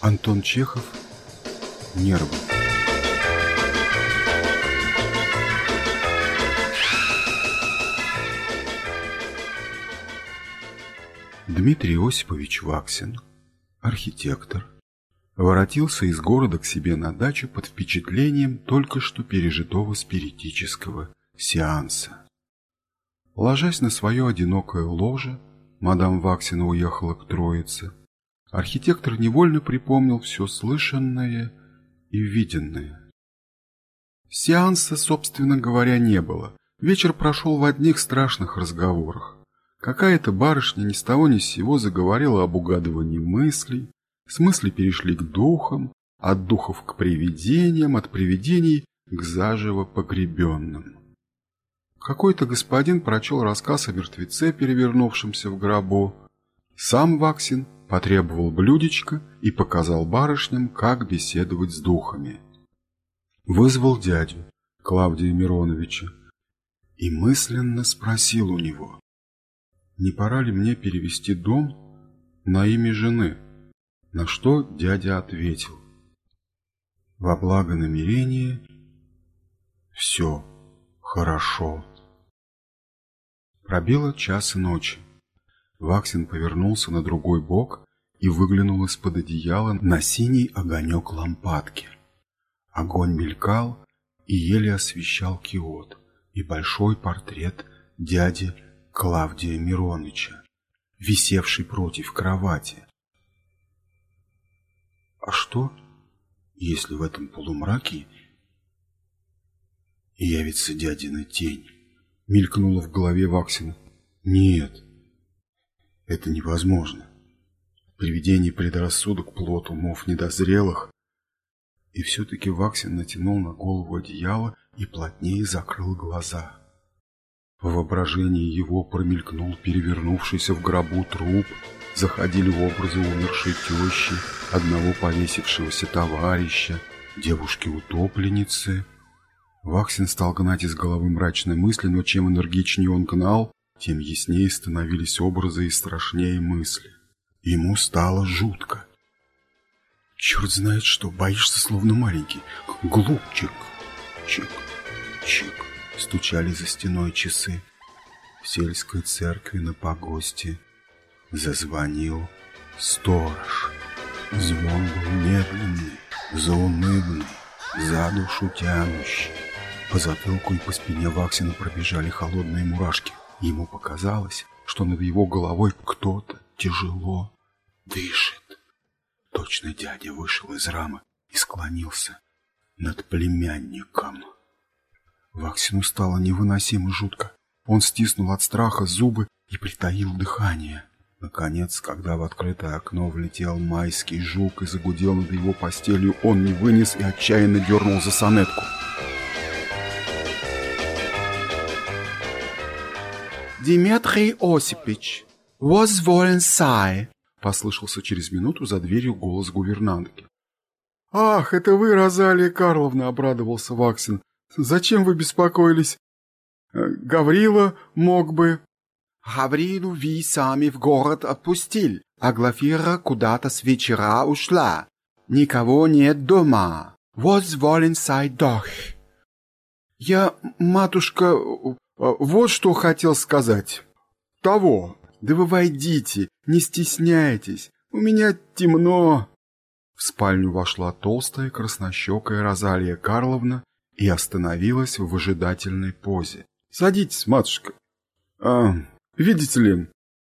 Антон Чехов «Нервы» Дмитрий Осипович Ваксин, архитектор, воротился из города к себе на дачу под впечатлением только что пережитого спиритического сеанса. Ложась на свое одинокое ложе, мадам Ваксина уехала к Троице. Архитектор невольно припомнил все слышанное и виденное. Сеанса, собственно говоря, не было. Вечер прошел в одних страшных разговорах. Какая-то барышня ни с того ни с сего заговорила об угадывании мыслей, с мыслей перешли к духам, от духов к привидениям, от привидений к заживо погребенным. Какой-то господин прочел рассказ о мертвеце, перевернувшемся в гробу. Сам Ваксин потребовал блюдечко и показал барышням, как беседовать с духами. Вызвал дядю, Клавдия Мироновича, и мысленно спросил у него, не пора ли мне перевести дом на имя жены, на что дядя ответил, во благо намерения все хорошо. Пробило час ночи. Ваксин повернулся на другой бок и выглянул из-под одеяла на синий огонек лампадки. Огонь мелькал и еле освещал киот и большой портрет дяди Клавдия Мироныча, висевший против кровати. А что, если в этом полумраке явится дядина тень? Мелькнула в голове Ваксина. Нет, это невозможно. Привидение предрассудок плод умов недозрелых. И все-таки Ваксин натянул на голову одеяло и плотнее закрыл глаза. В воображении его промелькнул перевернувшийся в гробу труп, заходили в образы умершей тещи, одного повесившегося товарища, девушки-утопленницы, Ваксин стал гнать из головы мрачные мысли, но чем энергичнее он гнал, тем яснее становились образы и страшнее мысли. Ему стало жутко. Черт знает что, боишься словно маленький. Глупчик. Чик, чик. Стучали за стеной часы. В сельской церкви на погосте зазвонил сторож. Звон был медленный, заунывный, за душу тянущий. По затылку и по спине Ваксина пробежали холодные мурашки. Ему показалось, что над его головой кто-то тяжело дышит. Точно дядя вышел из рамы и склонился над племянником. Ваксину стало невыносимо жутко. Он стиснул от страха зубы и притаил дыхание. Наконец, когда в открытое окно влетел майский жук и загудел над его постелью, он не вынес и отчаянно дернул за сонетку. «Димитрий Осипич, возволен сай!» Послышался через минуту за дверью голос гувернантки. «Ах, это вы, Розалия Карловна!» — обрадовался Ваксин. «Зачем вы беспокоились? Э, Гаврила мог бы...» «Гаврилу вы сами в город отпустил, а Глафира куда-то с вечера ушла. Никого нет дома. Возволен сай дох!» «Я, матушка, вот что хотел сказать. Того. Да вы войдите, не стесняйтесь. У меня темно. В спальню вошла толстая краснощекая Розалия Карловна и остановилась в выжидательной позе. «Садитесь, матушка. А, видите ли,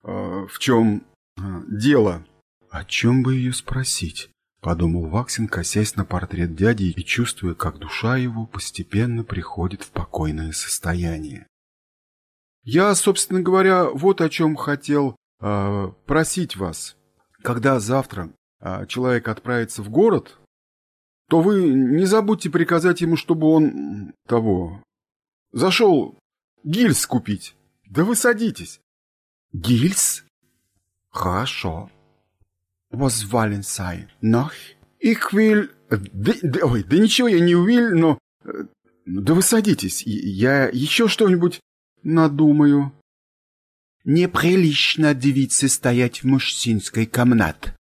а, в чем а, дело?» «О чем бы ее спросить?» — подумал Ваксин, косясь на портрет дяди и чувствуя, как душа его постепенно приходит в покойное состояние. Я, собственно говоря, вот о чем хотел э, просить вас. Когда завтра э, человек отправится в город, то вы не забудьте приказать ему, чтобы он того зашел гильз купить. Да вы садитесь. Гильз? Хорошо. Was Sie noch? Ich will... Ой, да ничего я не will, но... Э, да вы садитесь, я еще что-нибудь надумаю. Неприлично девице стоять в мужчинской комнате.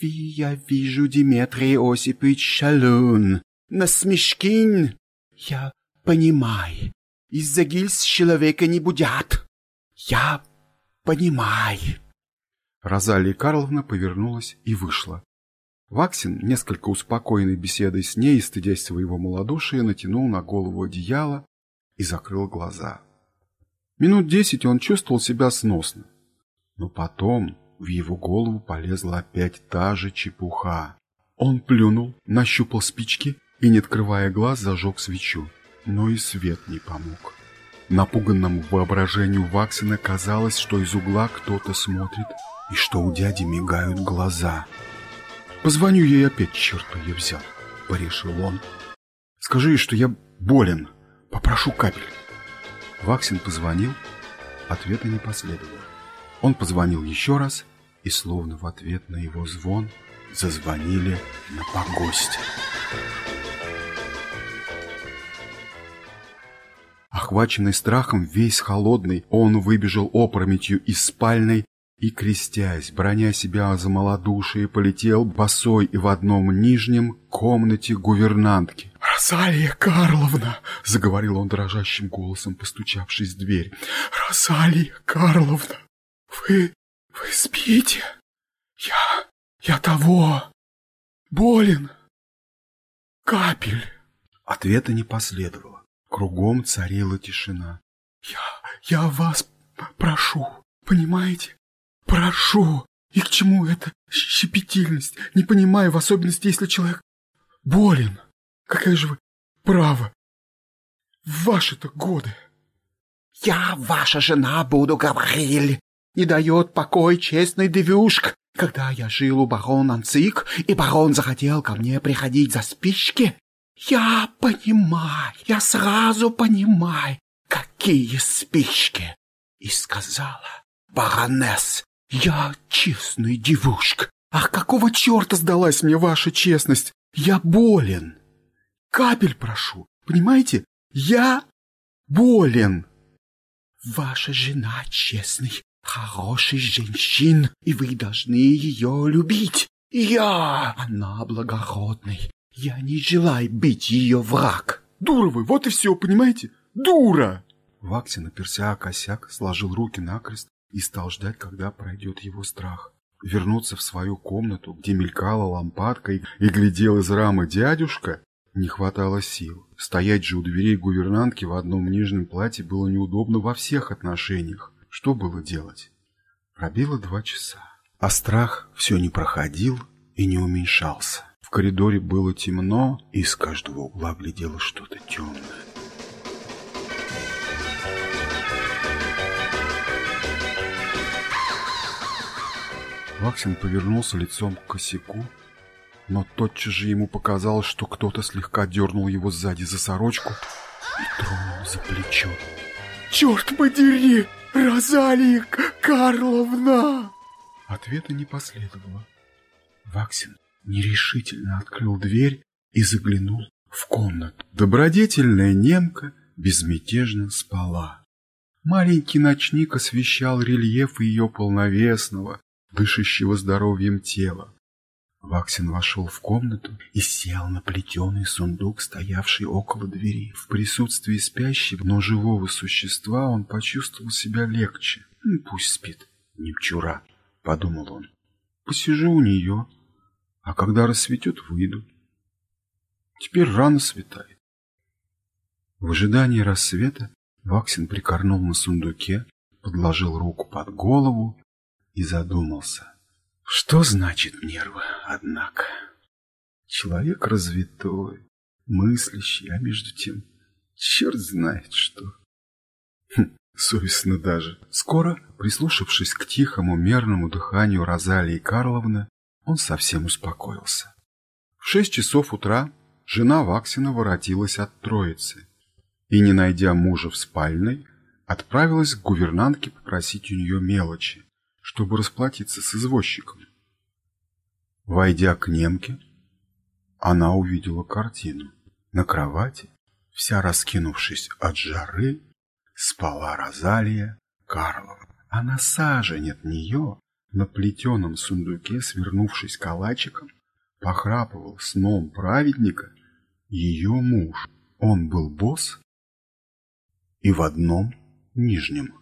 Ви, я вижу, Дмитрий Осипович шалун. Насмешкин. Я понимаю. Из-за гильз человека не будят. Я понимаю. Розалия Карловна повернулась и вышла. Ваксин, несколько успокоенный беседой с ней и стыдясь своего малодушия, натянул на голову одеяло и закрыл глаза. Минут десять он чувствовал себя сносно. Но потом в его голову полезла опять та же чепуха. Он плюнул, нащупал спички и, не открывая глаз, зажег свечу. Но и свет не помог. Напуганному воображению Ваксина казалось, что из угла кто-то смотрит и что у дяди мигают глаза. «Позвоню ей опять, черт ее взял», — порешил он. «Скажи ей, что я болен, попрошу капель». Ваксин позвонил, ответа не последовало. Он позвонил еще раз, и словно в ответ на его звон зазвонили на погосте. Охваченный страхом, весь холодный, он выбежал опрометью из спальной и, крестясь, броня себя за малодушие, полетел босой и в одном нижнем комнате гувернантки. «Розалия Карловна!» — заговорил он дрожащим голосом, постучавшись в дверь. «Розалия Карловна! Вы... вы спите? Я... я того... болен... капель!» Ответа не последовало. Кругом царила тишина. «Я... я вас прошу, понимаете? Прошу! И к чему эта щепетильность? Не понимаю, в особенности, если человек болен. Какая же вы право? В ваши-то годы. Я ваша жена буду, Гавриль. Не дает покой честный девушка. Когда я жил у барона Анцик, и барон захотел ко мне приходить за спички, я понимаю, я сразу понимаю, какие спички. И сказала, баронесс, я честная девушка. Ах, какого черта сдалась мне ваша честность? Я болен. Капель прошу, понимаете? Я болен. Ваша жена честный, хороший женщин, и вы должны ее любить. Я, она благородный. Я не желаю быть ее враг. Дура вы, вот и все, понимаете? Дура! Ваксин, оперся о косяк, сложил руки накрест и стал ждать, когда пройдет его страх. Вернуться в свою комнату, где мелькала лампадка и, глядел из рамы дядюшка, не хватало сил. Стоять же у дверей гувернантки в одном нижнем платье было неудобно во всех отношениях. Что было делать? Пробило два часа. А страх все не проходил и не уменьшался. В коридоре было темно, и из каждого угла глядело что-то темное. Ваксин повернулся лицом к косяку, но тотчас же ему показалось, что кто-то слегка дернул его сзади за сорочку и тронул за плечо. «Черт подери, Розалия Карловна!» Ответа не последовало. Ваксин нерешительно открыл дверь и заглянул в комнату. Добродетельная немка безмятежно спала. Маленький ночник освещал рельеф ее полновесного, дышащего здоровьем тела. Ваксин вошел в комнату и сел на плетеный сундук, стоявший около двери. В присутствии спящего, но живого существа он почувствовал себя легче. «Ну, «Пусть спит, немчура», — подумал он. «Посижу у нее, а когда рассветет, выйду. Теперь рано светает». В ожидании рассвета Ваксин прикорнул на сундуке, подложил руку под голову и задумался. Что значит нервы, однако? Человек развитой, мыслящий, а между тем черт знает что. Хм, совестно даже. Скоро, прислушавшись к тихому мерному дыханию Розалии Карловны, он совсем успокоился. В шесть часов утра жена Ваксина воротилась от Троицы и, не найдя мужа в спальной, отправилась к гувернантке попросить у нее мелочи, чтобы расплатиться с извозчиком. Войдя к немке, она увидела картину. На кровати, вся раскинувшись от жары, спала Розалия Карлова. а на сажень от нее, на плетеном сундуке, свернувшись калачиком, похрапывал сном праведника ее муж. Он был босс и в одном нижнем.